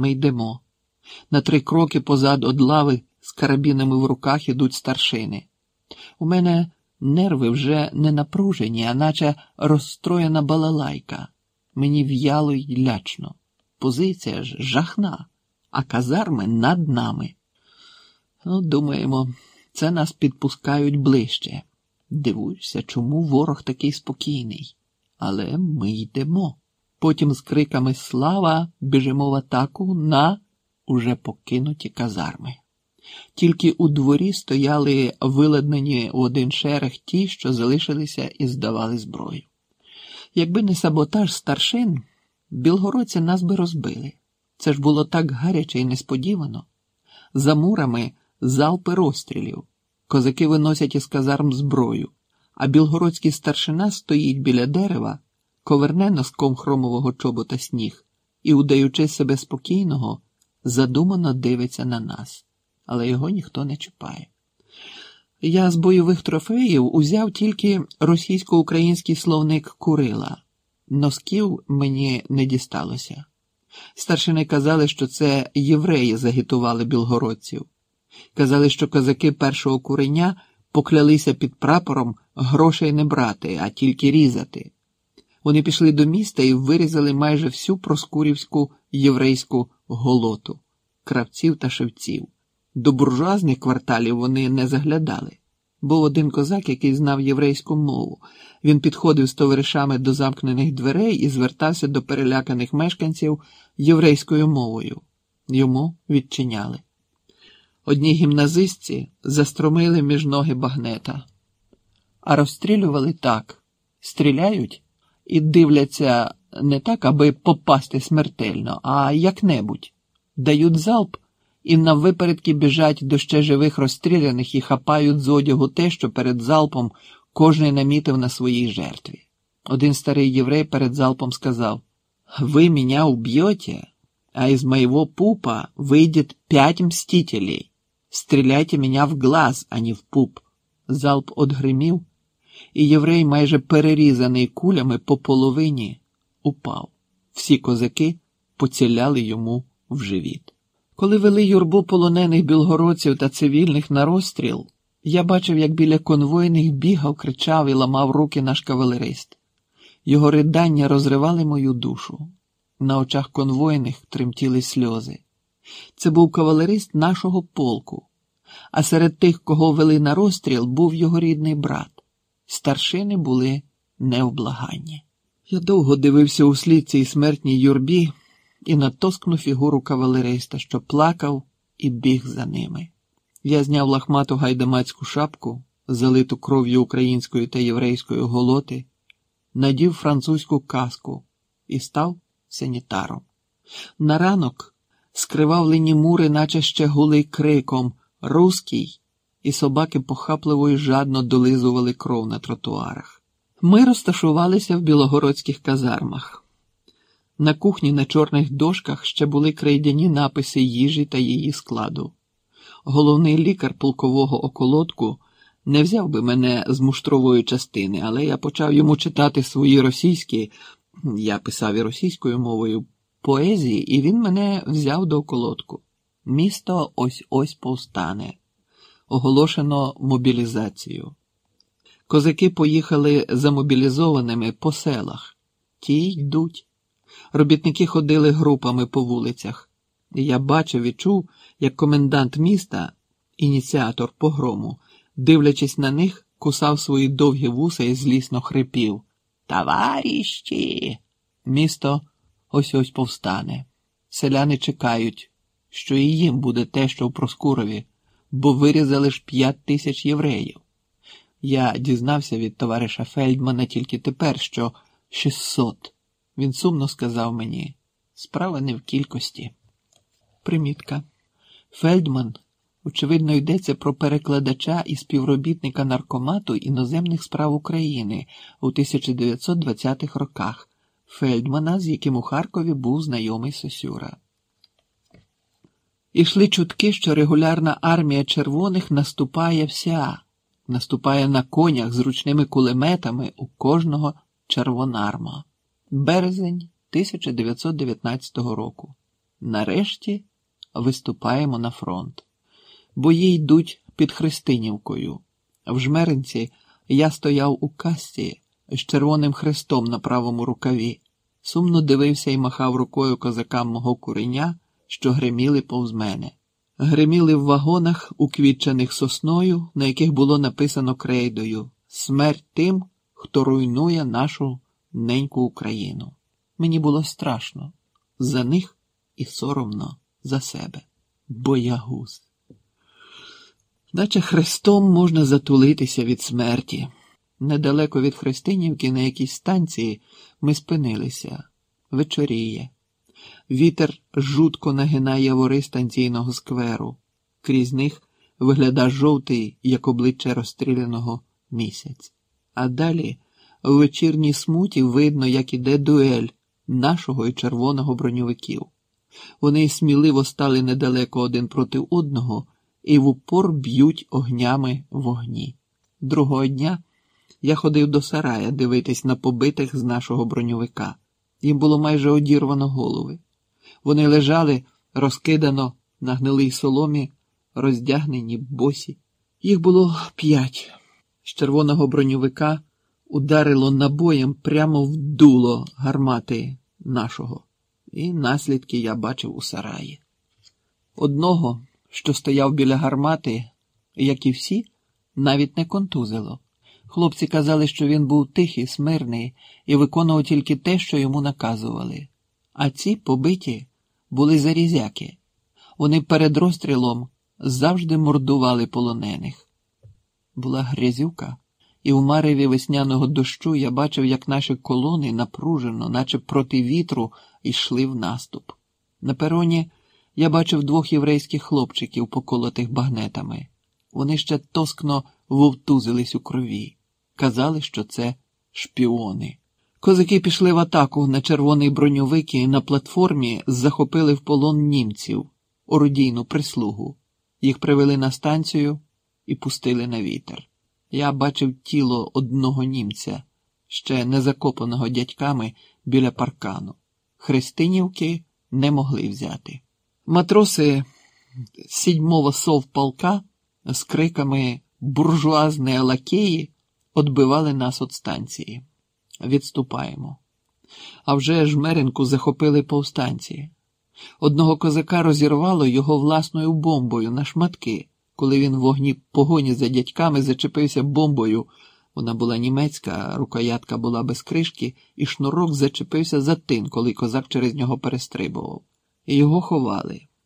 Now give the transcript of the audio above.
Ми йдемо. На три кроки позад од лави з карабінами в руках ідуть старшини. У мене нерви вже не напружені, а наче розстроєна балалайка. Мені в'яло й лячно. Позиція ж жахна, а казарми над нами. Ну, думаємо, це нас підпускають ближче. Дивуюся, чому ворог такий спокійний. Але ми йдемо. Потім з криками Слава біжимо в атаку на уже покинуті казарми. Тільки у дворі стояли виладнені у один шерех ті, що залишилися і здавали зброю. Якби не саботаж старшин, білгородці нас би розбили. Це ж було так гаряче і несподівано. За мурами залпи розстрілів. Козаки виносять із казарм зброю, а білгородський старшина стоїть біля дерева, коверне носком хромового чобота сніг і, удаючи себе спокійного, задумано дивиться на нас, але його ніхто не чіпає. Я з бойових трофеїв узяв тільки російсько-український словник Курила. Носків мені не дісталося. Старшини казали, що це євреї загітували білгородців. Казали, що козаки першого куреня поклялися під прапором грошей не брати, а тільки різати. Вони пішли до міста і вирізали майже всю проскурівську єврейську голоту, кравців та шевців. До буржуазних кварталів вони не заглядали. Був один козак, який знав єврейську мову. Він підходив з товаришами до замкнених дверей і звертався до переляканих мешканців єврейською мовою. Йому відчиняли. Одні гімназистці застромили між ноги багнета, а розстрілювали так: стріляють і дивляться не так, аби попасти смертельно, а як-небудь, дають залп і на випередки біжать до ще живих розстріляних і хапають з одягу те, що перед залпом кожний намітив на своїй жертві. Один старий єврей перед залпом сказав: Ви мене уб'єте, а із моєго пупа вийде п'ять мстителей. Стріляйте мене в глаз, а не в пуп. Залп одгримів, і єврей, майже перерізаний кулями по половині, упав. Всі козаки поціляли йому в живіт. Коли вели юрбу полонених білгородців та цивільних на розстріл, я бачив, як біля конвойних бігав, кричав і ламав руки наш кавалерист. Його ридання розривали мою душу. На очах конвойних тремтіли сльози. Це був кавалерист нашого полку, а серед тих, кого вели на розстріл, був його рідний брат. Старшини були невблаганні. Я довго дивився у слід цій смертній юрбі і на тоскну фігуру кавалериста, що плакав і біг за ними. Я зняв лахмату гайдамацьку шапку, залиту кров'ю української та єврейської голоти, надів французьку каску і став санітаром. На ранок скривавлені мури, наче ще гули криком Руський, і собаки похапливо і жадно долизували кров на тротуарах. Ми розташувалися в білогородських казармах. На кухні на чорних дошках ще були крейдяні написи їжі та її складу. Головний лікар полкового околотку не взяв би мене з муштрової частини, але я почав йому читати свої російські, я писав і російською мовою, поезії, і він мене взяв до околотку. Місто ось ось повстане. Оголошено мобілізацію. Козаки поїхали замобілізованими по селах. Ті йдуть. Робітники ходили групами по вулицях. Я бачив і чув, як комендант міста, ініціатор погрому, дивлячись на них, кусав свої довгі вуса і злісно хрипів. Товаріщі! Місто ось ось повстане. Селяни чекають, що і їм буде те, що в Проскурові, бо вирізали ж п'ять тисяч євреїв. Я дізнався від товариша Фельдмана тільки тепер, що 600. Він сумно сказав мені справа не в кількості. Примітка. Фельдман, очевидно, йдеться про перекладача і співробітника наркомату іноземних справ України у 1920-х роках Фельдмана, з яким у Харкові був знайомий Сосюра. Ішли чутки, що регулярна армія червоних наступає вся, наступає на конях з ручними кулеметами у кожного червонарма. Березень 1919 року. Нарешті виступаємо на фронт. Бої йдуть під Христинівкою. В жмеринці я стояв у касті з червоним хрестом на правому рукаві, сумно дивився і махав рукою козакам мого куреня, що гриміли повз мене. Гриміли в вагонах, уквітчених сосною, на яких було написано крейдою Смерть тим, хто руйнує нашу неньку Україну. Мені було страшно за них і соромно за себе. Боягуз. Наче хрестом можна затулитися від смерті. Недалеко від Христинівки, на якійсь станції, ми спинилися. Вечоріє. Вітер жутко нагинає явори станційного скверу. Крізь них вигляда жовтий, як обличчя розстріляного місяць. А далі в вечірній смуті видно, як іде дуель нашого і червоного броньовиків. Вони сміливо стали недалеко один проти одного і в упор б'ють огнями вогні. Другого дня я ходив до сарая дивитись на побитих з нашого броньовика. Їм було майже одірвано голови. Вони лежали розкидано на гнилій соломі, роздягнені босі. Їх було п'ять. З червоного броньовика ударило набоєм прямо в дуло гармати нашого, і наслідки я бачив у сараї. Одного, що стояв біля гармати, як і всі, навіть не контузило. Хлопці казали, що він був тихий, смирний і виконував тільки те, що йому наказували. А ці побиті були зарізяки. Вони перед розстрілом завжди мордували полонених. Була грязюка, і у мареві весняного дощу я бачив, як наші колони напружено, наче проти вітру, йшли в наступ. На пероні я бачив двох єврейських хлопчиків, поколотих багнетами. Вони ще тоскно вовтузились у крові. Казали, що це шпіони. Козаки пішли в атаку на червоний броньовик і на платформі захопили в полон німців, орудійну прислугу. Їх привели на станцію і пустили на вітер. Я бачив тіло одного німця, ще не закопаного дядьками біля паркану. Христинівки не могли взяти. Матроси сідьмого совполка з криками буржуазні лакеї отбивали нас від станції. Відступаємо. А вже жмеринку захопили повстанці. Одного козака розірвало його власною бомбою на шматки, коли він в вогні погоні за дядьками зачепився бомбою. Вона була німецька, рукоятка була без кришки, і шнурок зачепився за тин, коли козак через нього перестрибував. І його ховали.